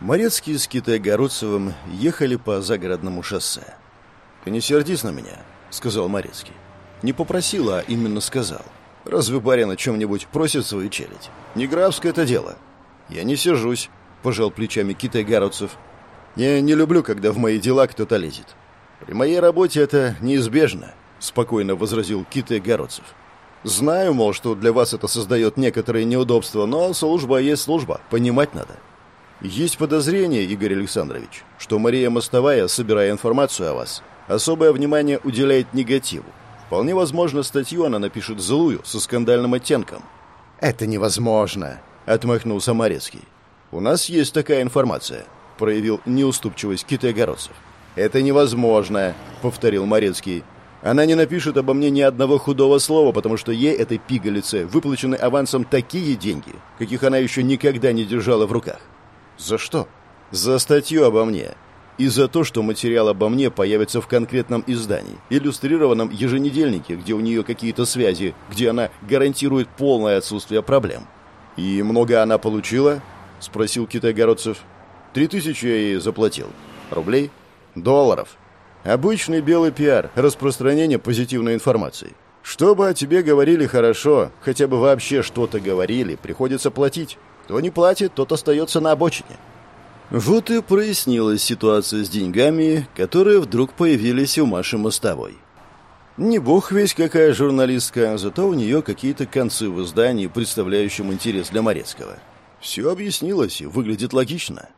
Морецкий с Китайгородцевым ехали по загородному шоссе. «Ты не сердись на меня», — сказал Морецкий. Не попросил, а именно сказал. «Разве барин о чем-нибудь просит свою челядь? Не графское это дело». «Я не сержусь», — пожал плечами Китайгородцев. «Я не люблю, когда в мои дела кто-то лезет. При моей работе это неизбежно», — спокойно возразил Китайгородцев. «Знаю, мол, что для вас это создает некоторые неудобства, но служба есть служба, понимать надо». Есть подозрение, Игорь Александрович, что Мария Мостовая, собирая информацию о вас, особое внимание уделяет негативу. Вполне возможно, статью она напишет злую, со скандальным оттенком. «Это невозможно», — отмахнулся Морецкий. «У нас есть такая информация», — проявил неуступчивость китайгородцев. «Это невозможно», — повторил Морецкий. «Она не напишет обо мне ни одного худого слова, потому что ей, этой пигалице, выплачены авансом такие деньги, каких она еще никогда не держала в руках. За что? За статью обо мне. И за то, что материал обо мне появится в конкретном издании, иллюстрированном еженедельнике, где у нее какие-то связи, где она гарантирует полное отсутствие проблем. «И много она получила?» – спросил китайгородцев. «Три тысячи я ей заплатил. Рублей? Долларов. Обычный белый пиар, распространение позитивной информации. Чтобы о тебе говорили хорошо, хотя бы вообще что-то говорили, приходится платить. Кто не платит, тот остается на обочине. Вот и прояснилась ситуация с деньгами, которые вдруг появились у Маши Мостовой. Не бог весь какая журналистка, зато у нее какие-то концы в издании, представляющем интерес для Морецкого. Все объяснилось и выглядит логично.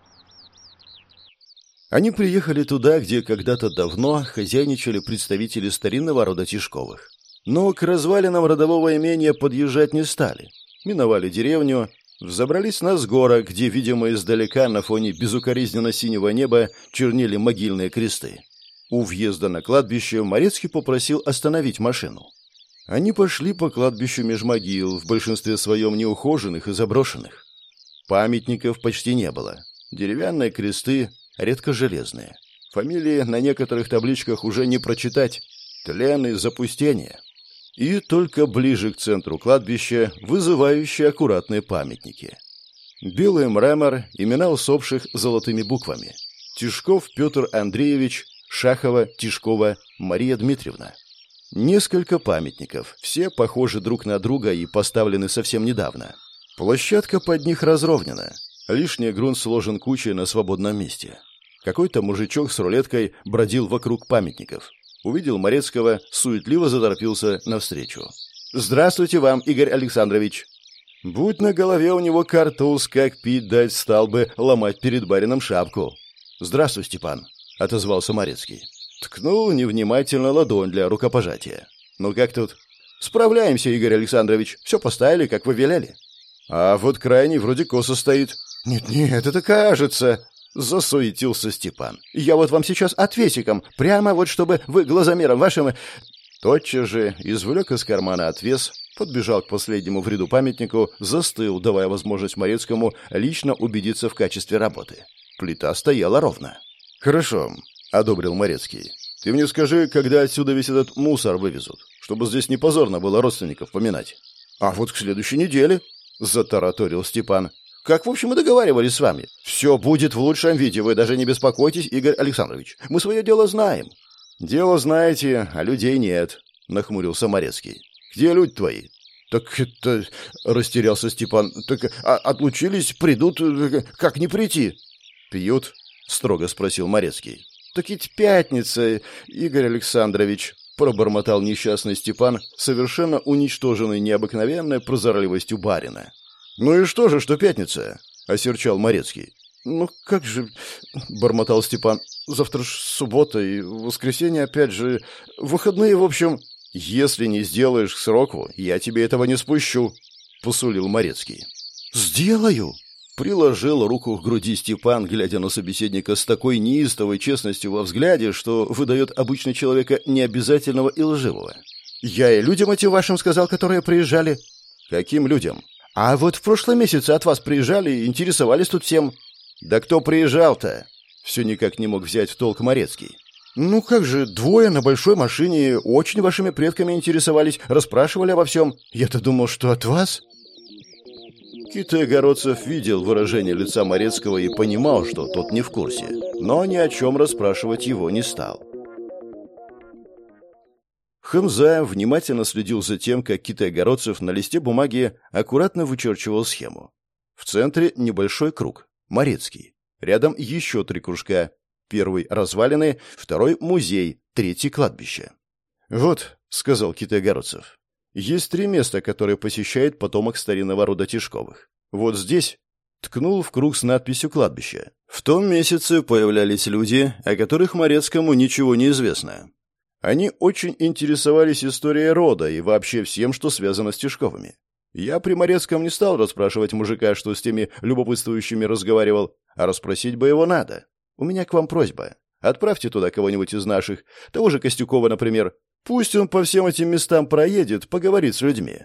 Они приехали туда, где когда-то давно хозяйничали представители старинного рода Тишковых. Но к развалинам родового имения подъезжать не стали. Миновали деревню, Взобрались на сгора, где, видимо, издалека на фоне безукоризненно-синего неба чернели могильные кресты. У въезда на кладбище Морецкий попросил остановить машину. Они пошли по кладбищу меж могил, в большинстве своем неухоженных и заброшенных. Памятников почти не было. Деревянные кресты, редко железные. Фамилии на некоторых табличках уже не прочитать. Тлен и запустение и только ближе к центру кладбища вызывающие аккуратные памятники. Белый мрамор, имена усопших золотыми буквами. Тишков Петр Андреевич, Шахова, Тишкова, Мария Дмитриевна. Несколько памятников, все похожи друг на друга и поставлены совсем недавно. Площадка под них разровнена. Лишний грунт сложен кучей на свободном месте. Какой-то мужичок с рулеткой бродил вокруг памятников. Увидел Морецкого, суетливо заторопился навстречу. «Здравствуйте вам, Игорь Александрович!» Будь на голове у него картуз, как пить дать, стал бы ломать перед барином шапку. «Здравствуй, Степан», — отозвался Морецкий. Ткнул невнимательно ладонь для рукопожатия. «Ну как тут?» «Справляемся, Игорь Александрович. Все поставили, как вы велели». «А вот крайний вроде косо стоит». «Нет-нет, это кажется», Засуетился Степан. «Я вот вам сейчас отвесиком, прямо вот чтобы вы глазомером вашим...» Тотчас же извлек из кармана отвес, подбежал к последнему в ряду памятнику, застыл, давая возможность Морецкому лично убедиться в качестве работы. Плита стояла ровно. «Хорошо», — одобрил Морецкий. «Ты мне скажи, когда отсюда весь этот мусор вывезут, чтобы здесь не позорно было родственников поминать». «А вот к следующей неделе», — затараторил Степан. Как, в общем, и договаривались с вами. Все будет в лучшем виде, вы даже не беспокойтесь, Игорь Александрович. Мы свое дело знаем». «Дело знаете, а людей нет», — нахмурился Морецкий. «Где люди твои?» «Так это...» — растерялся Степан. «Так а, отлучились, придут... Как не прийти?» «Пьют?» — строго спросил Морецкий. «Так ведь пятница, Игорь Александрович», — пробормотал несчастный Степан, совершенно уничтоженный необыкновенной прозорливостью барина. «Ну и что же, что пятница?» — осерчал Морецкий. «Ну как же...» — бормотал Степан. «Завтра ж суббота и воскресенье опять же... Выходные, в общем...» «Если не сделаешь к сроку, я тебе этого не спущу», — посулил Морецкий. «Сделаю!» — приложил руку к груди Степан, глядя на собеседника с такой неистовой честностью во взгляде, что выдает обычно человека необязательного и лживого. «Я и людям этим вашим сказал, которые приезжали». «Каким людям?» А вот в прошлом месяце от вас приезжали и интересовались тут всем. Да кто приезжал-то? Все никак не мог взять в толк Морецкий. Ну как же, двое на большой машине очень вашими предками интересовались, расспрашивали обо всем. Я-то думал, что от вас. Китай Огородцев видел выражение лица Морецкого и понимал, что тот не в курсе, но ни о чем расспрашивать его не стал. Хамза внимательно следил за тем, как Китай Огородцев на листе бумаги аккуратно вычерчивал схему. В центре небольшой круг, Морецкий. Рядом еще три кружка. Первый — развалины, второй — музей, третий — кладбище. «Вот», — сказал Китай Огородцев, есть три места, которые посещает потомок старинного рода Тишковых. Вот здесь ткнул в круг с надписью «Кладбище». В том месяце появлялись люди, о которых Морецкому ничего не известно. Они очень интересовались историей рода и вообще всем, что связано с Тишковыми. Я при Морецком не стал расспрашивать мужика, что с теми любопытствующими разговаривал, а расспросить бы его надо. У меня к вам просьба. Отправьте туда кого-нибудь из наших, того же Костюкова, например, Пусть он по всем этим местам проедет, поговорит с людьми.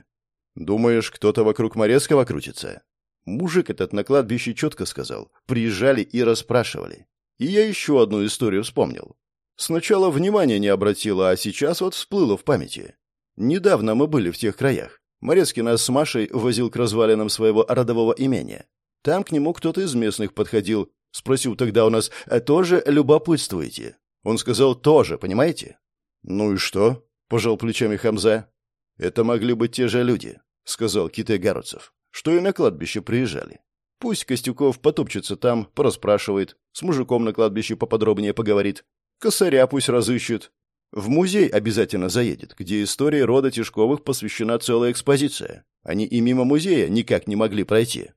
Думаешь, кто-то вокруг Морецкого крутится? Мужик этот на кладбище четко сказал. Приезжали и расспрашивали. И я еще одну историю вспомнил. Сначала внимания не обратила, а сейчас вот всплыло в памяти. Недавно мы были в тех краях. Морецкий нас с Машей возил к развалинам своего родового имения. Там к нему кто-то из местных подходил. Спросил тогда у нас, «А тоже любопытствуете?» Он сказал, «Тоже, понимаете?» «Ну и что?» — пожал плечами Хамза. «Это могли быть те же люди», — сказал Китай Гаруцев, «что и на кладбище приезжали. Пусть Костюков потопчется там, порасспрашивает, с мужиком на кладбище поподробнее поговорит. Косаря пусть разыщет. В музей обязательно заедет, где истории рода Тишковых посвящена целая экспозиция. Они и мимо музея никак не могли пройти.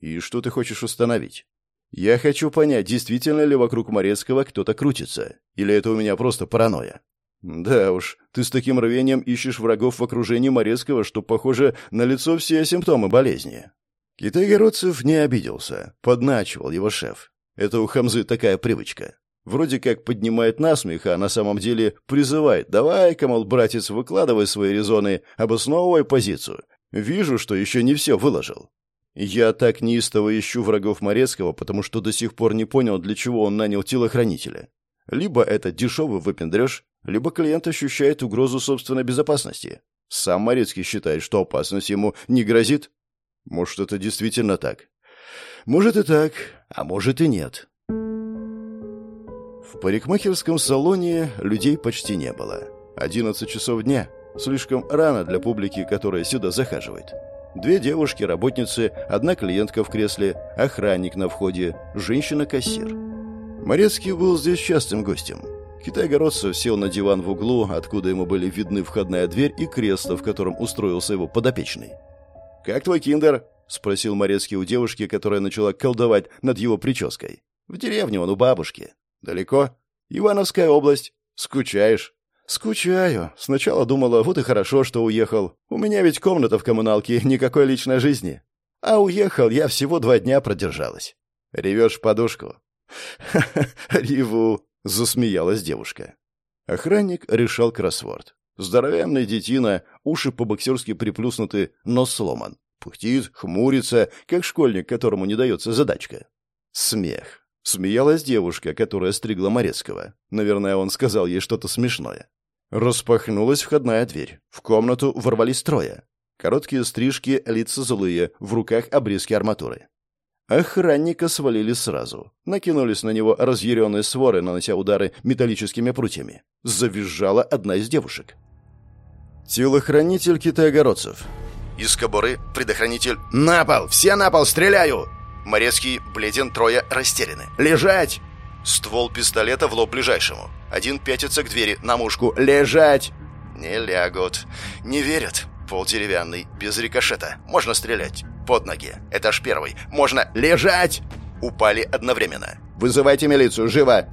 И что ты хочешь установить? Я хочу понять, действительно ли вокруг Морецкого кто-то крутится, или это у меня просто паранойя. «Да уж, ты с таким рвением ищешь врагов в окружении Морецкого, что, похоже, на лицо все симптомы болезни». Китай-городцев не обиделся, подначивал его шеф. Это у Хамзы такая привычка. Вроде как поднимает насмех, а на самом деле призывает. «Давай-ка, мол, братец, выкладывай свои резоны, обосновывай позицию. Вижу, что еще не все выложил». Я так неистово ищу врагов Морецкого, потому что до сих пор не понял, для чего он нанял телохранителя. Либо это дешевый выпендреж, либо клиент ощущает угрозу собственной безопасности. Сам Морецкий считает, что опасность ему не грозит. Может, это действительно так? Может и так, а может и нет. В парикмахерском салоне людей почти не было. 11 часов дня. Слишком рано для публики, которая сюда захаживает. Две девушки-работницы, одна клиентка в кресле, охранник на входе, женщина-кассир. Морецкий был здесь частым гостем. Китай-городцев сел на диван в углу, откуда ему были видны входная дверь и кресло, в котором устроился его подопечный. «Как твой киндер?» — спросил Морецкий у девушки, которая начала колдовать над его прической. «В деревне он у бабушки. Далеко? Ивановская область. Скучаешь?» «Скучаю. Сначала думала, вот и хорошо, что уехал. У меня ведь комната в коммуналке, никакой личной жизни. А уехал я всего два дня продержалась. Ревешь в подушку?» «Ха-ха, реву», — засмеялась девушка. Охранник решал кроссворд. Здоровенный детина, уши по-боксерски приплюснуты, нос сломан. Пухтит, хмурится, как школьник, которому не дается задачка. Смех. Смеялась девушка, которая стригла Морецкого. Наверное, он сказал ей что-то смешное. Распахнулась входная дверь. В комнату ворвались трое. Короткие стрижки, лица злые, в руках обрезки арматуры. Охранника свалили сразу. Накинулись на него разъяренные своры, нанося удары металлическими прутьями. Завизжала одна из девушек. Телохранитель китайгородцев. Из кобуры предохранитель «На пол! Все на пол! Стреляю!» Морецкий, бледен, трое растеряны. «Лежать!» Ствол пистолета в лоб ближайшему. Один пятится к двери, на мушку. «Лежать!» Не лягут. Не верят. Пол деревянный, без рикошета. Можно стрелять под ноги. Этаж первый. Можно лежать!» Упали одновременно. «Вызывайте милицию, живо!»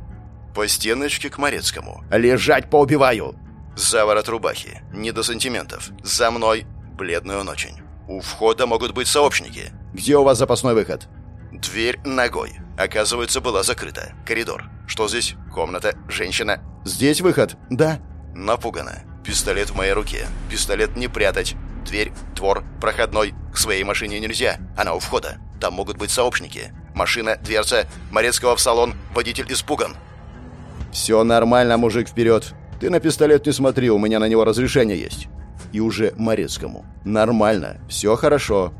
По стеночке к Морецкому. «Лежать, поубиваю!» Заворот рубахи. Не до сантиментов. За мной. Бледный он очень. У входа могут быть сообщники. Где у вас запасной выход? Дверь ногой. Оказывается, была закрыта. Коридор. Что здесь? Комната. Женщина. Здесь выход? Да. Напугана. Пистолет в моей руке. Пистолет не прятать. Дверь, двор, проходной. К своей машине нельзя. Она у входа. Там могут быть сообщники. Машина, дверца. Морецкого в салон. Водитель испуган. «Все нормально, мужик, вперед. Ты на пистолет не смотри, у меня на него разрешение есть». И уже Морецкому. «Нормально. Все хорошо».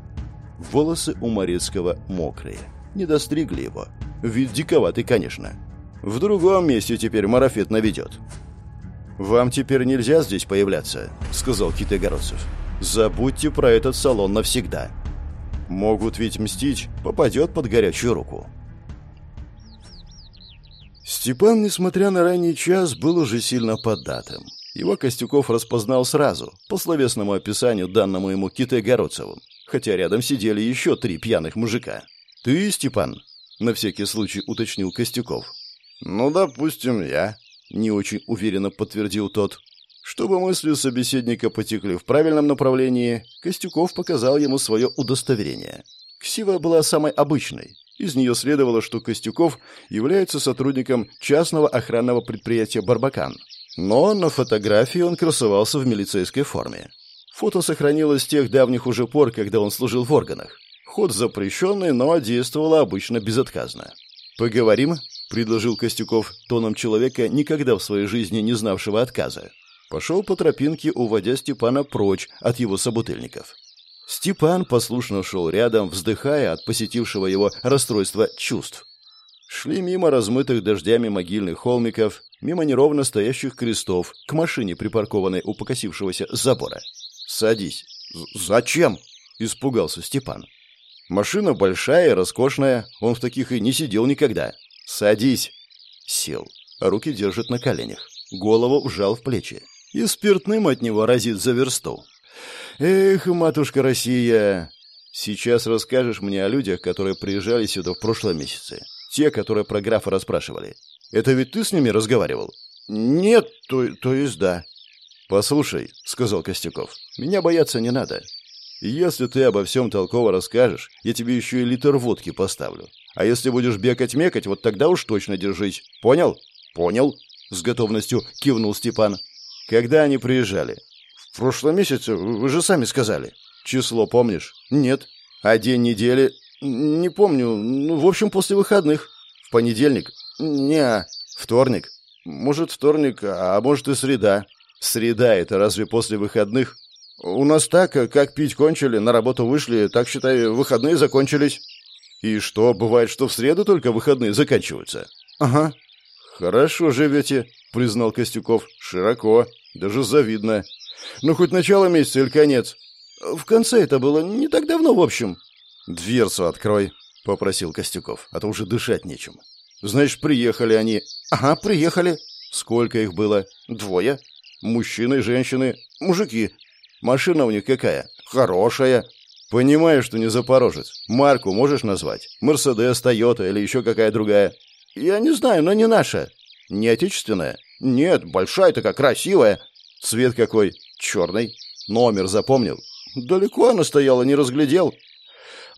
Волосы у Морецкого мокрые. Не достригли его. Вид диковатый, конечно. В другом месте теперь марафет наведет. «Вам теперь нельзя здесь появляться», — сказал Китайгородцев. «Забудьте про этот салон навсегда. Могут ведь мстить, попадет под горячую руку». Степан, несмотря на ранний час, был уже сильно поддатым. Его Костюков распознал сразу, по словесному описанию, данному ему Китайгородцевым, хотя рядом сидели еще три пьяных мужика. «Ты, Степан?» — на всякий случай уточнил Костюков. «Ну, допустим, я», — не очень уверенно подтвердил тот. Чтобы мысли собеседника потекли в правильном направлении, Костюков показал ему свое удостоверение. Ксива была самой обычной. Из нее следовало, что Костюков является сотрудником частного охранного предприятия «Барбакан». Но на фотографии он красовался в милицейской форме. Фото сохранилось с тех давних уже пор, когда он служил в органах. Ход запрещенный, но действовало обычно безотказно. «Поговорим?» — предложил Костюков тоном человека, никогда в своей жизни не знавшего отказа. Пошел по тропинке, уводя Степана прочь от его собутыльников. Степан послушно шел рядом, вздыхая от посетившего его расстройства чувств. Шли мимо размытых дождями могильных холмиков, мимо неровно стоящих крестов, к машине, припаркованной у покосившегося забора. «Садись». «Зачем?» — испугался Степан. «Машина большая, роскошная, он в таких и не сидел никогда. Садись». Сел, руки держит на коленях, голову вжал в плечи. И спиртным от него разит за версту. «Эх, матушка Россия!» Сейчас расскажешь мне о людях, которые приезжали сюда в прошлом месяце. Те, которые про графа расспрашивали. Это ведь ты с ними разговаривал? Нет, то, то есть да. Послушай, сказал Костюков, меня бояться не надо. Если ты обо всем толково расскажешь, я тебе еще и литр водки поставлю. А если будешь бегать-мекать, вот тогда уж точно держись. Понял? Понял, с готовностью кивнул Степан. Когда они приезжали? В прошлом месяце, вы же сами сказали. Число помнишь? Нет. А день недели? Не помню. Ну, в общем, после выходных. В понедельник? Не. Вторник? Может, вторник, а может и среда. Среда — это разве после выходных? У нас так, как пить кончили, на работу вышли, так, считай, выходные закончились. И что, бывает, что в среду только выходные заканчиваются? Ага. Хорошо живете, признал Костюков. Широко, даже завидно. Ну, хоть начало месяца или конец? В конце это было не так давно, в общем. Дверцу открой, попросил Костюков, а то уже дышать нечем. Значит, приехали они. Ага, приехали. Сколько их было? Двое. Мужчины, женщины, мужики. Машина у них какая? Хорошая. Понимаю, что не запорожец. Марку можешь назвать? Мерседес, Тойота или еще какая другая? Я не знаю, но не наша. Не отечественная? Нет, большая такая, красивая. Цвет какой? Черный. Номер запомнил? Далеко она стояла, не разглядел.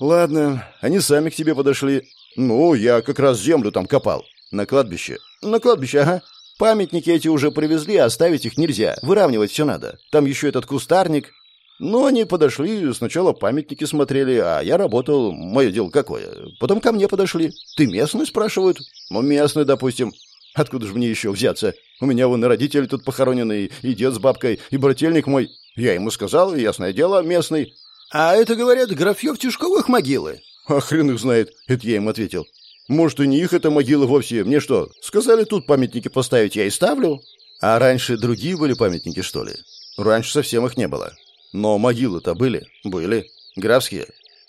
Ладно, они сами к тебе подошли. Ну, я как раз землю там копал. На кладбище? На кладбище, ага. Памятники эти уже привезли, а оставить их нельзя. Выравнивать все надо. Там еще этот кустарник. Ну, они подошли, сначала памятники смотрели, а я работал, мое дело какое. Потом ко мне подошли. Ты местный, спрашивают? Ну, местный, допустим. Откуда же мне еще взяться? У меня вон и родители тут похоронены, и дед с бабкой, и брательник мой. Я ему сказал, ясное дело, местный. А это, говорят, графьев Тишковых могилы. А хрен их знает, это я им ответил. Может, и не их это могила вовсе. Мне что, сказали тут памятники поставить, я и ставлю. А раньше другие были памятники, что ли? Раньше совсем их не было. Но могилы-то были. Были. Графские.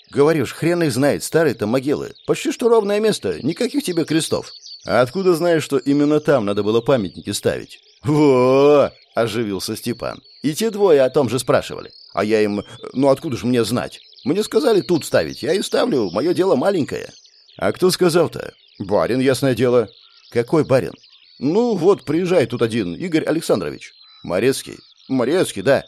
Говоришь, хрен их знает, старые-то могилы. Почти что ровное место, никаких тебе крестов. А откуда знаешь, что именно там надо было памятники ставить? Во! оживился Степан. И те двое о том же спрашивали. А я им, ну откуда же мне знать? Мне сказали тут ставить, я и ставлю, мое дело маленькое. А кто сказал-то? Барин, ясное дело. Какой барин? Ну, вот, приезжает тут один, Игорь Александрович. Морецкий? Морецкий, да.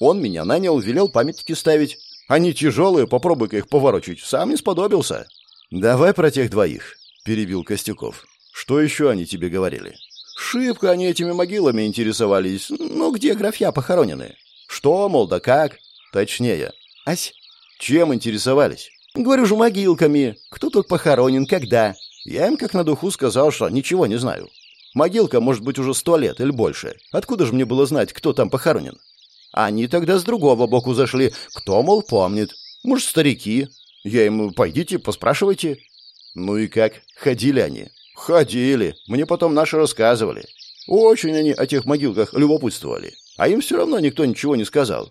Он меня нанял, велел памятники ставить. Они тяжелые, попробуй-ка их поворочить. Сам не сподобился. Давай про тех двоих, перебил Костюков. Что еще они тебе говорили? Шибко они этими могилами интересовались. Ну, где графья похоронены? Что, мол, да как? Точнее. Ась? Чем интересовались? Говорю же, могилками. Кто тут похоронен, когда? Я им как на духу сказал, что ничего не знаю. Могилка может быть уже сто лет или больше. Откуда же мне было знать, кто там похоронен? Они тогда с другого боку зашли. Кто, мол, помнит? Может, старики? Я им, пойдите, поспрашивайте. Ну и как, ходили они? Ходили, мне потом наши рассказывали. Очень они о тех могилках любопытствовали. А им все равно никто ничего не сказал.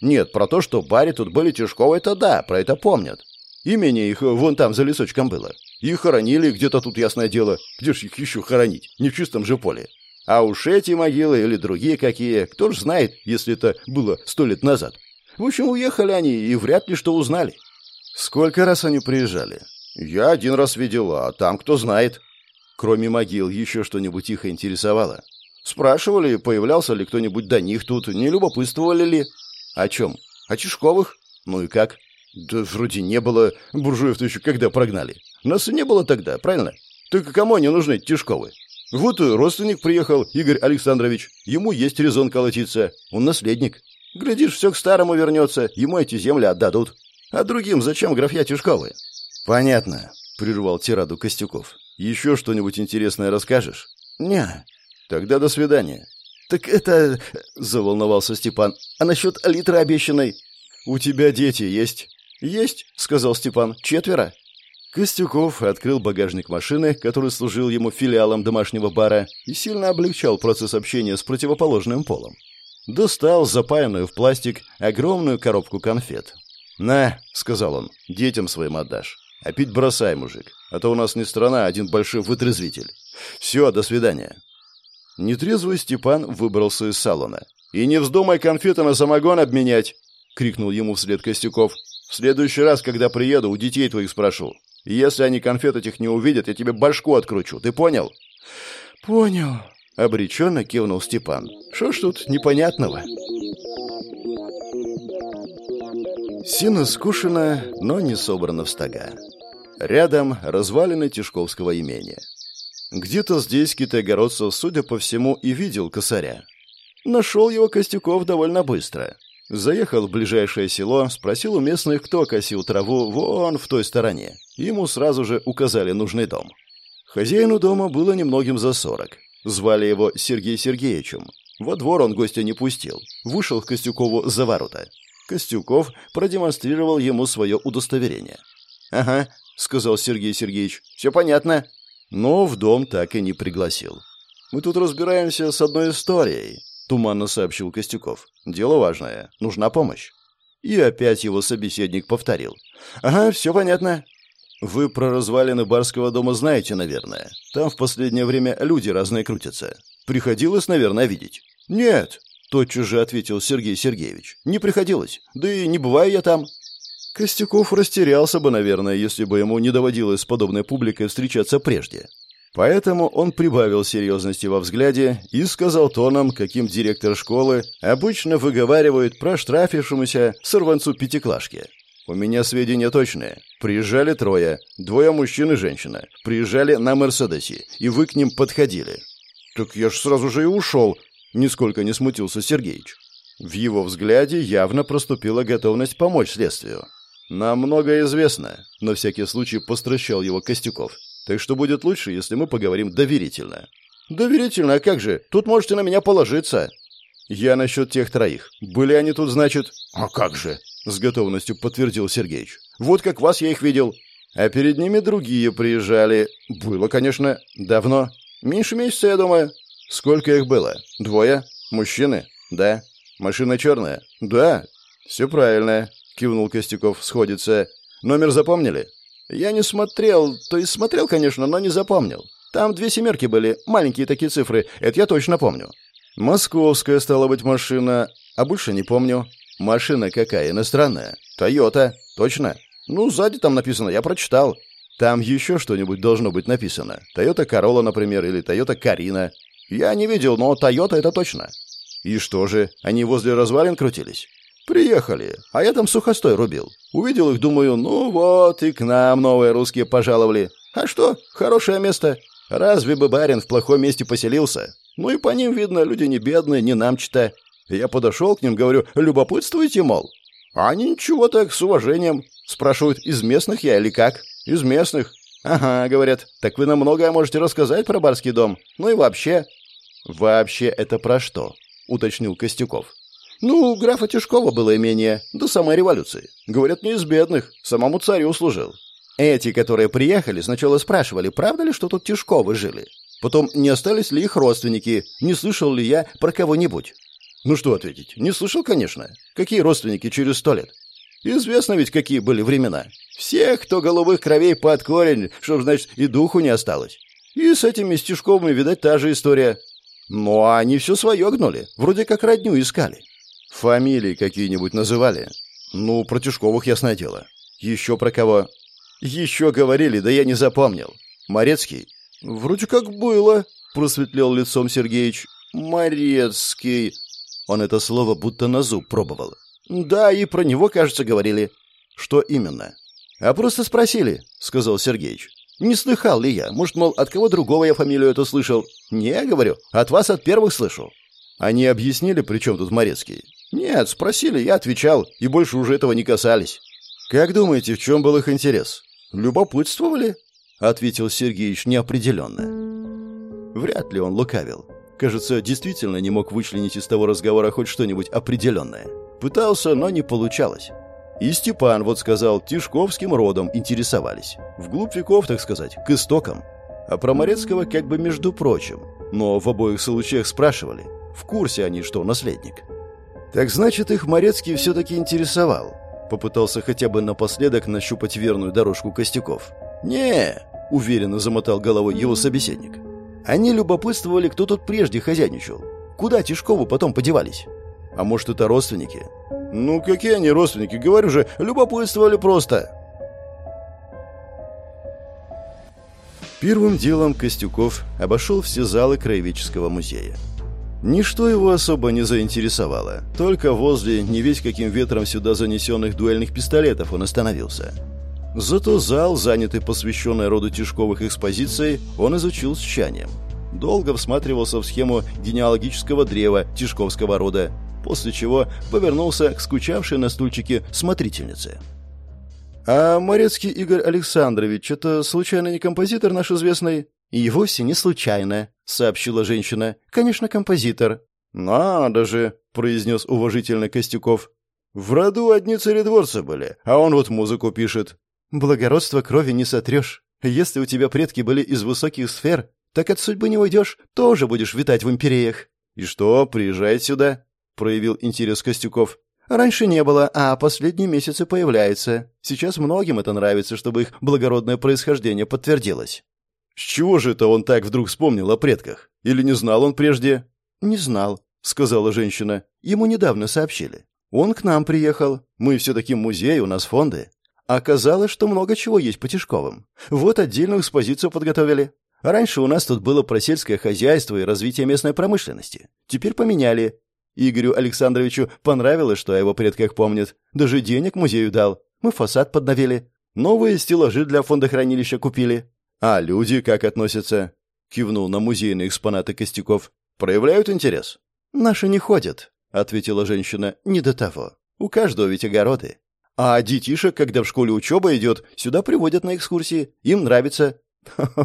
Нет, про то, что Барри тут были Тишковы, это да, про это помнят. Имени их вон там за лесочком было. Их хоронили где-то тут, ясное дело. Где ж их еще хоронить? Не в чистом же поле. А уж эти могилы или другие какие, кто ж знает, если это было сто лет назад. В общем, уехали они и вряд ли что узнали. Сколько раз они приезжали? Я один раз видел, а там кто знает. Кроме могил, еще что-нибудь их интересовало? Спрашивали, появлялся ли кто-нибудь до них тут, не любопытствовали ли. О чем? О Чешковых. Ну и как? Да вроде не было. Буржуев-то еще когда прогнали. Нас и не было тогда, правильно? Только кому они нужны, Тишковы? Вот родственник приехал, Игорь Александрович. Ему есть резон колотиться. Он наследник. Глядишь, все к старому вернется, ему эти земли отдадут. А другим зачем графья Тишковы? Понятно, прервал тираду Костюков. Еще что-нибудь интересное расскажешь? Не. Тогда до свидания. Так это... Заволновался Степан. А насчет литра обещанной? У тебя дети есть? Есть, сказал Степан. Четверо. Костюков открыл багажник машины, который служил ему филиалом домашнего бара, и сильно облегчал процесс общения с противоположным полом. Достал запаянную в пластик огромную коробку конфет. «На», — сказал он, — «детям своим отдашь. А пить бросай, мужик, а то у нас не страна, а один большой вытрезвитель. Все, до свидания». Нетрезвый Степан выбрался из салона. «И не вздумай конфеты на самогон обменять!» — крикнул ему вслед Костюков. «В следующий раз, когда приеду, у детей твоих спрошу. если они конфет этих не увидят, я тебе башку откручу. Ты понял?» «Понял», — обреченно кивнул Степан. «Что ж тут непонятного?» Сено скушено, но не собрано в стога. Рядом развалины Тишковского имения. Где-то здесь Китайгородцев, судя по всему, и видел косаря. Нашел его Костюков довольно быстро. Заехал в ближайшее село, спросил у местных, кто косил траву вон в той стороне. Ему сразу же указали нужный дом. Хозяину дома было немногим за сорок. Звали его Сергей Сергеевичем. Во двор он гостя не пустил. Вышел к Костюкову за ворота. Костюков продемонстрировал ему свое удостоверение. «Ага», — сказал Сергей Сергеевич, — «все понятно». Но в дом так и не пригласил. «Мы тут разбираемся с одной историей», — туманно сообщил Костюков. «Дело важное. Нужна помощь». И опять его собеседник повторил. «Ага, все понятно». «Вы про развалины барского дома знаете, наверное. Там в последнее время люди разные крутятся. Приходилось, наверное, видеть». «Нет», Тотчас же ответил Сергей Сергеевич. «Не приходилось. Да и не бываю я там». Костюков растерялся бы, наверное, если бы ему не доводилось с подобной публикой встречаться прежде. Поэтому он прибавил серьезности во взгляде и сказал тоном, каким директор школы обычно выговаривает про штрафившемуся сорванцу пятиклашки. «У меня сведения точные. Приезжали трое, двое мужчин и женщина. Приезжали на Мерседесе, и вы к ним подходили». «Так я ж сразу же и ушел», Нисколько не смутился Сергеич. В его взгляде явно проступила готовность помочь следствию. «Нам многое известно», — на всякий случай постращал его Костюков. «Так что будет лучше, если мы поговорим доверительно». «Доверительно? А как же? Тут можете на меня положиться». «Я насчет тех троих. Были они тут, значит?» «А как же?» — с готовностью подтвердил Сергеич. «Вот как вас я их видел». «А перед ними другие приезжали». «Было, конечно». «Давно?» «Меньше месяца, я думаю». Сколько их было? Двое. Мужчины? Да. Машина черная? Да. Все правильно, кивнул Костюков, сходится. Номер запомнили? Я не смотрел, то есть смотрел, конечно, но не запомнил. Там две семерки были, маленькие такие цифры, это я точно помню. Московская стала быть машина, а больше не помню. Машина какая, иностранная? Тойота. Точно? Ну, сзади там написано, я прочитал. Там еще что-нибудь должно быть написано. Тойота Королла, например, или Тойота Карина. Я не видел, но Тойота это точно. И что же, они возле развалин крутились? Приехали, а я там сухостой рубил. Увидел их, думаю, ну вот и к нам новые русские пожаловали. А что, хорошее место. Разве бы барин в плохом месте поселился? Ну и по ним видно, люди не бедные, не намчато. Я подошел к ним, говорю, любопытствуйте, мол. Они ничего так, с уважением. Спрашивают, из местных я или как? Из местных. Ага, говорят, так вы нам многое можете рассказать про барский дом. Ну и вообще, «Вообще это про что?» — уточнил Костюков. Ну, графа Тишкова было имение до самой революции. Говорят, не из бедных, самому царю служил. Эти, которые приехали, сначала спрашивали, правда ли, что тут Тишковы жили. Потом, не остались ли их родственники, не слышал ли я про кого-нибудь. Ну что ответить? Не слышал, конечно. Какие родственники через сто лет? Известно ведь, какие были времена. Всех, кто головых кровей под корень, чтоб, значит, и духу не осталось. И с этими стишковыми, видать, та же история. Ну, а они все свое гнули, вроде как родню искали. Фамилии какие-нибудь называли? Ну, про Тишковых, ясное дело. Еще про кого? Еще говорили, да я не запомнил. Морецкий? Вроде как было, просветлел лицом Сергеич. Морецкий. Он это слово будто на зуб пробовал. Да, и про него, кажется, говорили. Что именно? А просто спросили, сказал Сергеич. Не слыхал ли я? Может, мол, от кого другого я фамилию эту слышал? Не, говорю, от вас от первых слышу. Они объяснили, при чем тут Морецкий? Нет, спросили, я отвечал, и больше уже этого не касались. Как думаете, в чем был их интерес? Любопытствовали? Ответил Сергеич неопределенно. Вряд ли он лукавил. Кажется, действительно не мог вычленить из того разговора хоть что-нибудь определенное. Пытался, но не получалось. И Степан вот сказал, Тишковским родом интересовались. Вглубь веков, так сказать, к истокам. А про Морецкого как бы между прочим. Но в обоих случаях спрашивали, в курсе они, что наследник. Так значит, их Морецкий все-таки интересовал. Попытался хотя бы напоследок нащупать верную дорожку Костюков. не уверенно замотал головой его собеседник. Они любопытствовали, кто тут прежде хозяйничал. Куда Тишкову потом подевались? А может, это родственники? Ну, какие они родственники? Говорю же, любопытствовали просто. Первым делом Костюков обошел все залы краеведческого музея. Ничто его особо не заинтересовало. Только возле не весь каким ветром сюда занесенных дуэльных пистолетов он остановился. Зато зал, занятый посвященный роду Тишковых экспозиций, он изучил с тщанием. Долго всматривался в схему генеалогического древа Тишковского рода, после чего повернулся к скучавшей на стульчике смотрительнице. «А Морецкий Игорь Александрович, это случайно не композитор наш известный?» «И вовсе не случайно», — сообщила женщина. «Конечно, композитор». «Надо же», — произнес уважительно Костюков. «В роду одни царедворцы были, а он вот музыку пишет». «Благородство крови не сотрешь. Если у тебя предки были из высоких сфер, так от судьбы не уйдешь, тоже будешь витать в империях». «И что, приезжает сюда?» — проявил интерес Костюков. «Раньше не было, а последние месяцы появляется. Сейчас многим это нравится, чтобы их благородное происхождение подтвердилось». С чего же это он так вдруг вспомнил о предках? Или не знал он прежде? Не знал, сказала женщина. Ему недавно сообщили. Он к нам приехал. Мы все-таки музей, у нас фонды. Оказалось, что много чего есть по Тишковым. Вот отдельную экспозицию подготовили. Раньше у нас тут было про сельское хозяйство и развитие местной промышленности. Теперь поменяли. Игорю Александровичу понравилось, что о его предках помнят. Даже денег музею дал. Мы фасад подновили. Новые стеллажи для фондохранилища купили. «А люди как относятся?» — кивнул на музейные экспонаты Костяков. «Проявляют интерес?» «Наши не ходят», — ответила женщина. «Не до того. У каждого ведь огороды. А детишек, когда в школе учеба идет, сюда приводят на экскурсии. Им нравится».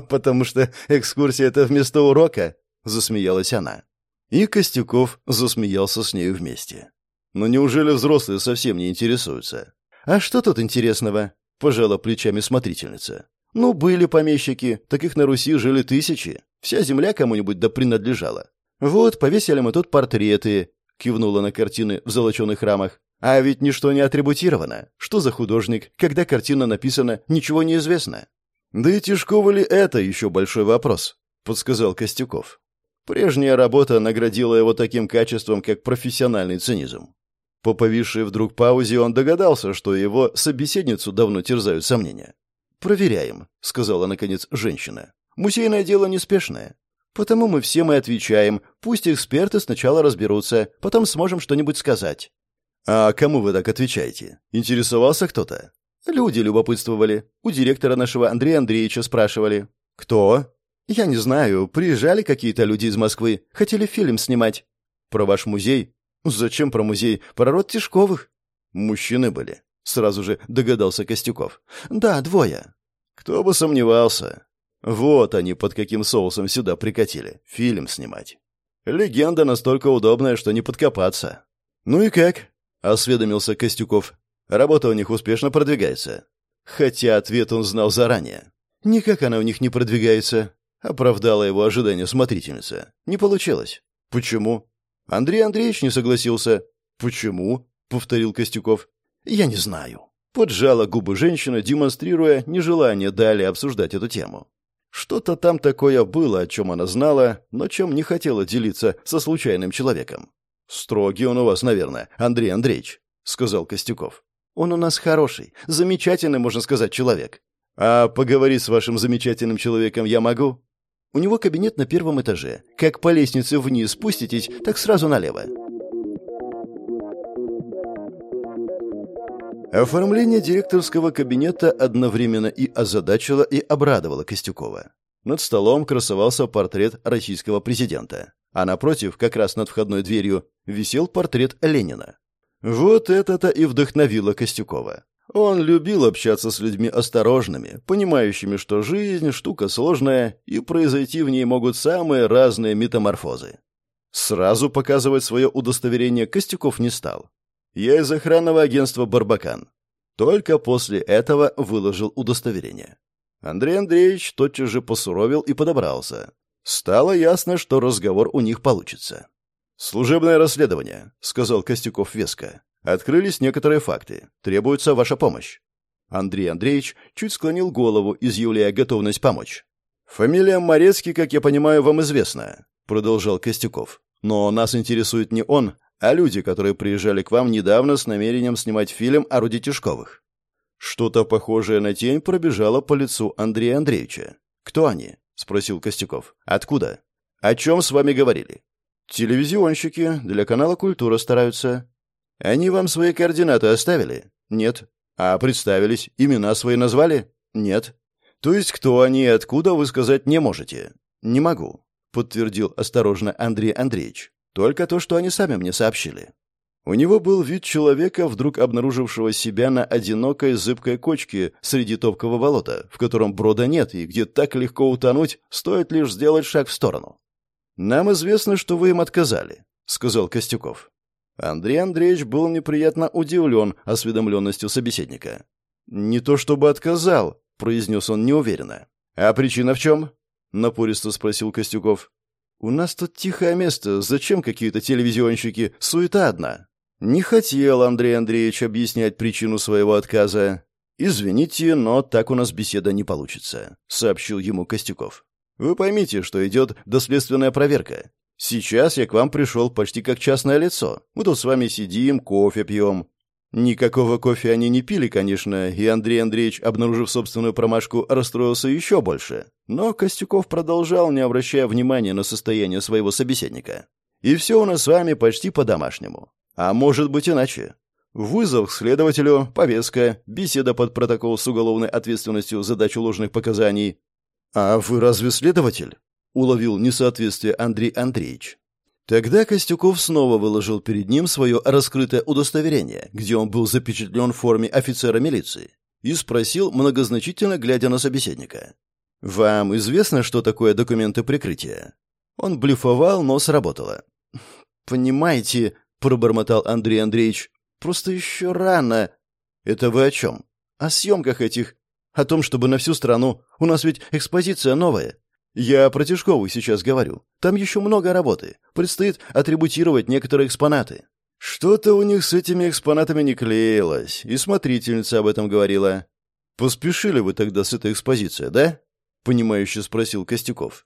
«Потому что экскурсия — это вместо урока», — засмеялась она. И Костюков засмеялся с нею вместе. «Но неужели взрослые совсем не интересуются?» «А что тут интересного?» — пожала плечами смотрительница. Ну, были помещики, таких на Руси жили тысячи. Вся земля кому-нибудь да принадлежала. Вот, повесили мы тут портреты, кивнула на картины в золоченых рамах. А ведь ничто не атрибутировано. Что за художник? Когда картина написана, ничего не известно. Да и Тишкова ли это еще большой вопрос, подсказал Костюков. Прежняя работа наградила его таким качеством, как профессиональный цинизм. По повисшей вдруг паузе он догадался, что его собеседницу давно терзают сомнения. «Проверяем», — сказала, наконец, женщина. «Музейное дело неспешное. Потому мы всем и отвечаем. Пусть эксперты сначала разберутся, потом сможем что-нибудь сказать». «А кому вы так отвечаете? Интересовался кто-то?» «Люди любопытствовали. У директора нашего Андрея Андреевича спрашивали». «Кто?» «Я не знаю. Приезжали какие-то люди из Москвы. Хотели фильм снимать». «Про ваш музей?» «Зачем про музей? Про род Тишковых». «Мужчины были». Сразу же догадался Костюков. «Да, двое». «Кто бы сомневался. Вот они под каким соусом сюда прикатили. Фильм снимать. Легенда настолько удобная, что не подкопаться». «Ну и как?» — осведомился Костюков. «Работа у них успешно продвигается». Хотя ответ он знал заранее. «Никак она у них не продвигается», — оправдала его ожидание смотрительница. «Не получилось». «Почему?» «Андрей Андреевич не согласился». «Почему?» — повторил Костюков. «Я не знаю». Поджала губы женщина, демонстрируя нежелание далее обсуждать эту тему. Что-то там такое было, о чем она знала, но чем не хотела делиться со случайным человеком. «Строгий он у вас, наверное, Андрей Андреевич», — сказал Костюков. «Он у нас хороший, замечательный, можно сказать, человек. А поговорить с вашим замечательным человеком я могу?» «У него кабинет на первом этаже. Как по лестнице вниз спуститесь, так сразу налево». Оформление директорского кабинета одновременно и озадачило, и обрадовало Костюкова. Над столом красовался портрет российского президента, а напротив, как раз над входной дверью, висел портрет Ленина. Вот это-то и вдохновило Костюкова. Он любил общаться с людьми осторожными, понимающими, что жизнь – штука сложная, и произойти в ней могут самые разные метаморфозы. Сразу показывать свое удостоверение Костюков не стал. Я из охранного агентства «Барбакан». Только после этого выложил удостоверение. Андрей Андреевич тотчас же посуровил и подобрался. Стало ясно, что разговор у них получится. «Служебное расследование», — сказал Костюков веско. «Открылись некоторые факты. Требуется ваша помощь». Андрей Андреевич чуть склонил голову, изъявляя готовность помочь. «Фамилия Морецкий, как я понимаю, вам известна», — продолжал Костюков. «Но нас интересует не он, а люди, которые приезжали к вам недавно с намерением снимать фильм о Руде Тишковых. Что-то похожее на тень пробежало по лицу Андрея Андреевича. «Кто они?» — спросил Костюков. «Откуда?» «О чем с вами говорили?» «Телевизионщики для канала «Культура» стараются». «Они вам свои координаты оставили?» «Нет». «А представились? Имена свои назвали?» «Нет». «То есть кто они и откуда, вы сказать не можете?» «Не могу», — подтвердил осторожно Андрей Андреевич. Только то, что они сами мне сообщили. У него был вид человека, вдруг обнаружившего себя на одинокой зыбкой кочке среди топкого болота, в котором брода нет и где так легко утонуть, стоит лишь сделать шаг в сторону. «Нам известно, что вы им отказали», — сказал Костюков. Андрей Андреевич был неприятно удивлен осведомленностью собеседника. «Не то чтобы отказал», — произнес он неуверенно. «А причина в чем?» — напористо спросил Костюков. «У нас тут тихое место. Зачем какие-то телевизионщики? Суета одна». Не хотел Андрей Андреевич объяснять причину своего отказа. «Извините, но так у нас беседа не получится», — сообщил ему Костюков. «Вы поймите, что идет доследственная проверка. Сейчас я к вам пришел почти как частное лицо. Мы тут с вами сидим, кофе пьем. Никакого кофе они не пили, конечно, и Андрей Андреевич, обнаружив собственную промашку, расстроился еще больше. Но Костюков продолжал, не обращая внимания на состояние своего собеседника. «И все у нас с вами почти по-домашнему. А может быть иначе. Вызов к следователю, повестка, беседа под протокол с уголовной ответственностью за дачу ложных показаний. «А вы разве следователь?» — уловил несоответствие Андрей Андреевич. Тогда Костюков снова выложил перед ним свое раскрытое удостоверение, где он был запечатлен в форме офицера милиции, и спросил, многозначительно глядя на собеседника. «Вам известно, что такое документы прикрытия?» Он блефовал, но сработало. «Понимаете», — пробормотал Андрей Андреевич, — «просто еще рано». «Это вы о чем?» «О съемках этих. О том, чтобы на всю страну. У нас ведь экспозиция новая. «Я про Тишкову сейчас говорю. Там еще много работы. Предстоит атрибутировать некоторые экспонаты». «Что-то у них с этими экспонатами не клеилось, и смотрительница об этом говорила». «Поспешили вы тогда с этой экспозицией, да?» — понимающе спросил Костюков.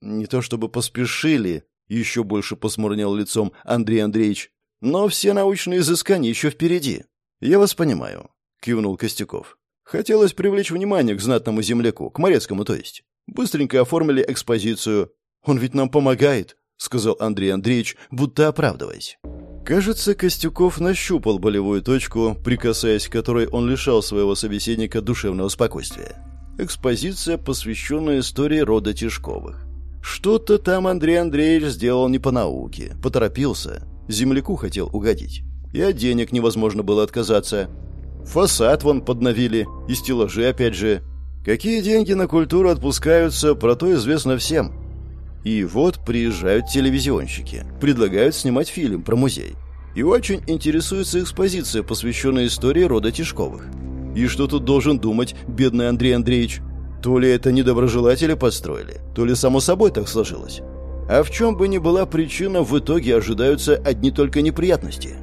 «Не то чтобы поспешили», — еще больше посмурнел лицом Андрей Андреевич, «но все научные изыскания еще впереди». «Я вас понимаю», — кивнул Костюков. «Хотелось привлечь внимание к знатному земляку, к Морецкому, то есть. Быстренько оформили экспозицию. Он ведь нам помогает, сказал Андрей Андреевич, будто оправдываясь. Кажется, Костюков нащупал болевую точку, прикасаясь к которой он лишал своего собеседника душевного спокойствия. Экспозиция, посвященная истории рода Тишковых. Что-то там Андрей Андреевич сделал не по науке, поторопился. Земляку хотел угодить. И от денег невозможно было отказаться. Фасад вон подновили, и стеллажи опять же. Какие деньги на культуру отпускаются, про то известно всем. И вот приезжают телевизионщики, предлагают снимать фильм про музей. И очень интересуется экспозиция, посвященная истории рода Тишковых. И что тут должен думать бедный Андрей Андреевич? То ли это недоброжелатели построили, то ли само собой так сложилось. А в чем бы ни была причина, в итоге ожидаются одни только неприятности.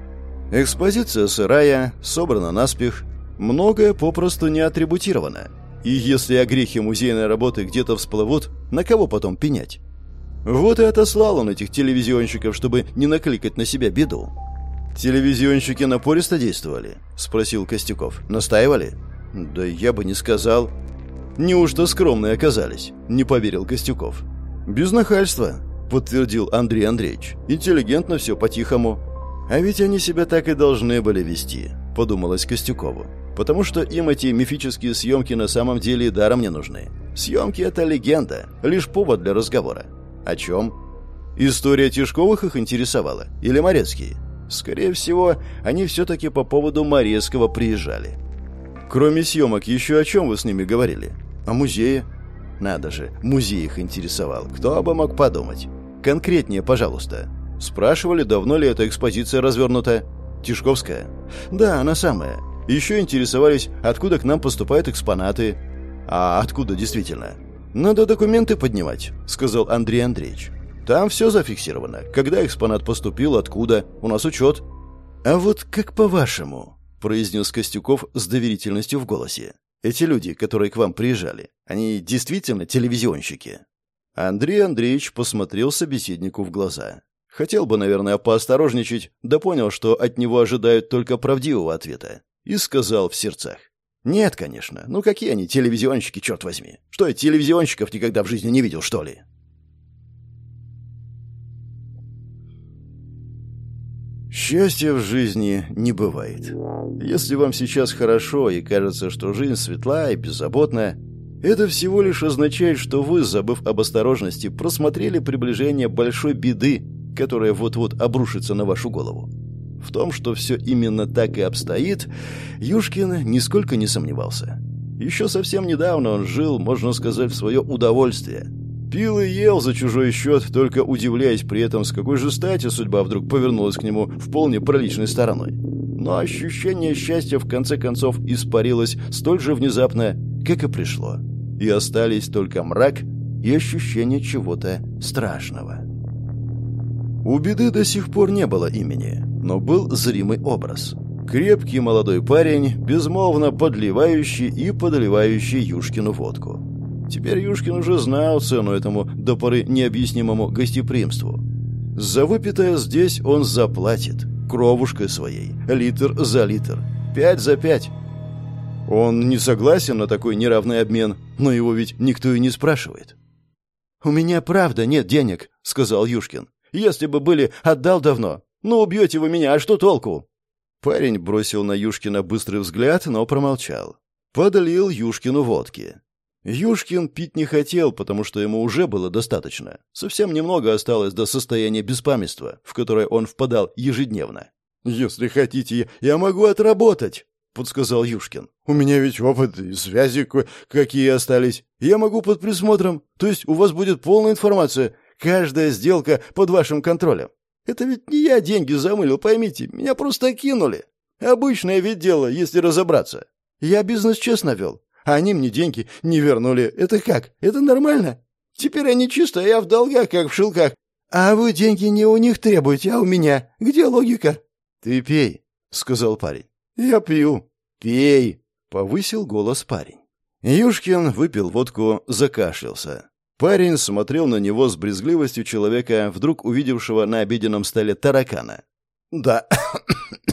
Экспозиция сырая, собрана наспех, многое попросту не атрибутировано. И если огрехи музейной работы где-то всплывут, на кого потом пенять? Вот и отослал он этих телевизионщиков, чтобы не накликать на себя беду. «Телевизионщики напористо действовали?» — спросил Костюков. «Настаивали?» «Да я бы не сказал». «Неужто скромные оказались?» — не поверил Костюков. «Без нахальства», — подтвердил Андрей Андреевич. «Интеллигентно все по-тихому». «А ведь они себя так и должны были вести», — подумалось Костюкову. «Потому что им эти мифические съемки на самом деле даром не нужны. Съемки — это легенда, лишь повод для разговора. О чем? История Тишковых их интересовала? Или Морецкий? Скорее всего, они все-таки по поводу Морецкого приезжали. Кроме съемок, еще о чем вы с ними говорили? О музее? Надо же, музей их интересовал. Кто бы мог подумать? Конкретнее, пожалуйста. Спрашивали, давно ли эта экспозиция развернута? Тишковская? Да, она самая. Еще интересовались, откуда к нам поступают экспонаты. А откуда действительно? Надо документы поднимать, сказал Андрей Андреевич. Там все зафиксировано. Когда экспонат поступил, откуда, у нас учет. А вот как по-вашему, произнес Костюков с доверительностью в голосе. Эти люди, которые к вам приезжали, они действительно телевизионщики? Андрей Андреевич посмотрел собеседнику в глаза. Хотел бы, наверное, поосторожничать, да понял, что от него ожидают только правдивого ответа. И сказал в сердцах. «Нет, конечно. Ну какие они телевизионщики, черт возьми? Что я телевизионщиков никогда в жизни не видел, что ли?» Счастья в жизни не бывает. Если вам сейчас хорошо и кажется, что жизнь светла и беззаботная, это всего лишь означает, что вы, забыв об осторожности, просмотрели приближение большой беды, которая вот-вот обрушится на вашу голову. В том, что все именно так и обстоит, Юшкин нисколько не сомневался. Еще совсем недавно он жил, можно сказать, в свое удовольствие – Пил и ел за чужой счет, только удивляясь при этом, с какой же стати судьба вдруг повернулась к нему вполне приличной стороной. Но ощущение счастья в конце концов испарилось столь же внезапно, как и пришло. И остались только мрак и ощущение чего-то страшного. У беды до сих пор не было имени, но был зримый образ. Крепкий молодой парень, безмолвно подливающий и подливающий Юшкину водку. Теперь Юшкин уже знал цену этому до поры необъяснимому гостеприимству. За выпитое здесь он заплатит. Кровушкой своей. Литр за литр. Пять за пять. Он не согласен на такой неравный обмен, но его ведь никто и не спрашивает. «У меня правда нет денег», — сказал Юшкин. «Если бы были, отдал давно. Ну, убьете вы меня, а что толку?» Парень бросил на Юшкина быстрый взгляд, но промолчал. Подолил Юшкину водки. Юшкин пить не хотел, потому что ему уже было достаточно. Совсем немного осталось до состояния беспамятства, в которое он впадал ежедневно. «Если хотите, я могу отработать», — подсказал Юшкин. «У меня ведь опыт и связи какие остались. Я могу под присмотром, то есть у вас будет полная информация, каждая сделка под вашим контролем. Это ведь не я деньги замылил, поймите, меня просто кинули. Обычное ведь дело, если разобраться. Я бизнес честно вел, а они мне деньги не вернули. Это как? Это нормально? Теперь они чисто, а я в долгах, как в шелках. А вы деньги не у них требуете, а у меня. Где логика? Ты пей, сказал парень. Я пью. Пей, повысил голос парень. Юшкин выпил водку, закашлялся. Парень смотрел на него с брезгливостью человека, вдруг увидевшего на обеденном столе таракана. «Да»,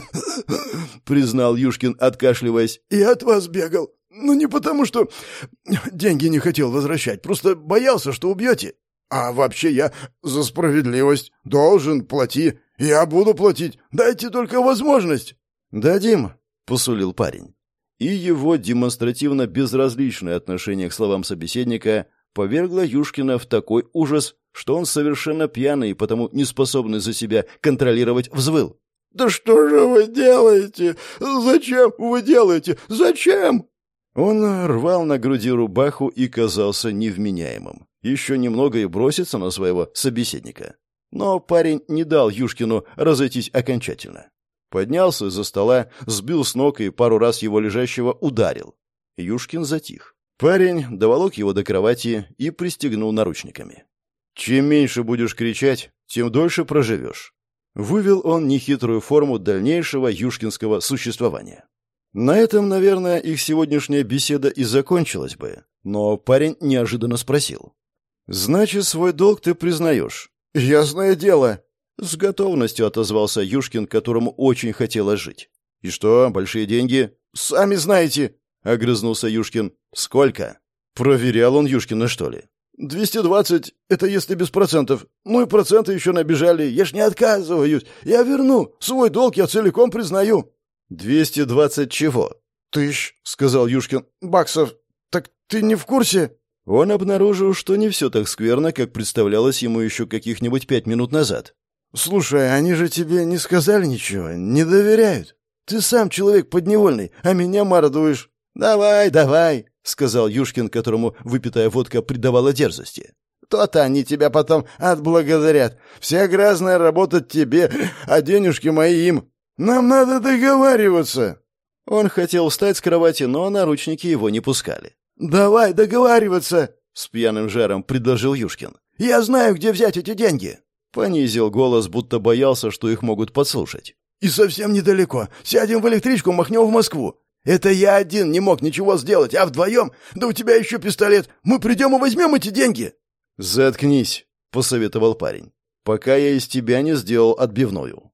— признал Юшкин, откашливаясь, — «я от вас бегал. Ну, не потому, что деньги не хотел возвращать, просто боялся, что убьете. А вообще я за справедливость должен, плати. Я буду платить. Дайте только возможность. Дадим, посулил парень. И его демонстративно безразличное отношение к словам собеседника повергло Юшкина в такой ужас, что он совершенно пьяный и потому не способный за себя контролировать взвыл. «Да что же вы делаете? Зачем вы делаете? Зачем?» Он рвал на груди рубаху и казался невменяемым. Еще немного и бросится на своего собеседника. Но парень не дал Юшкину разойтись окончательно. Поднялся из-за стола, сбил с ног и пару раз его лежащего ударил. Юшкин затих. Парень доволок его до кровати и пристегнул наручниками. «Чем меньше будешь кричать, тем дольше проживешь». Вывел он нехитрую форму дальнейшего юшкинского существования. На этом, наверное, их сегодняшняя беседа и закончилась бы. Но парень неожиданно спросил. «Значит, свой долг ты признаешь?» «Ясное дело!» С готовностью отозвался Юшкин, которому очень хотелось жить. «И что, большие деньги?» «Сами знаете!» — огрызнулся Юшкин. «Сколько?» «Проверял он Юшкина, что ли?» «Двести двадцать. Это если без процентов. Ну и проценты еще набежали. Я ж не отказываюсь. Я верну. Свой долг я целиком признаю». «Двести двадцать чего?» «Тысяч», — сказал Юшкин. «Баксов. Так ты не в курсе?» Он обнаружил, что не все так скверно, как представлялось ему еще каких-нибудь пять минут назад. «Слушай, они же тебе не сказали ничего, не доверяют. Ты сам человек подневольный, а меня мордуешь. «Давай, давай», — сказал Юшкин, которому выпитая водка придавала дерзости. «То-то они тебя потом отблагодарят. Вся грязная работа тебе, а денежки мои им. Нам надо договариваться». Он хотел встать с кровати, но наручники его не пускали. «Давай договариваться», — с пьяным жаром предложил Юшкин. «Я знаю, где взять эти деньги». Понизил голос, будто боялся, что их могут подслушать. «И совсем недалеко. Сядем в электричку, махнем в Москву. Это я один не мог ничего сделать, а вдвоем? Да у тебя еще пистолет. Мы придем и возьмем эти деньги. Заткнись, посоветовал парень. Пока я из тебя не сделал отбивную.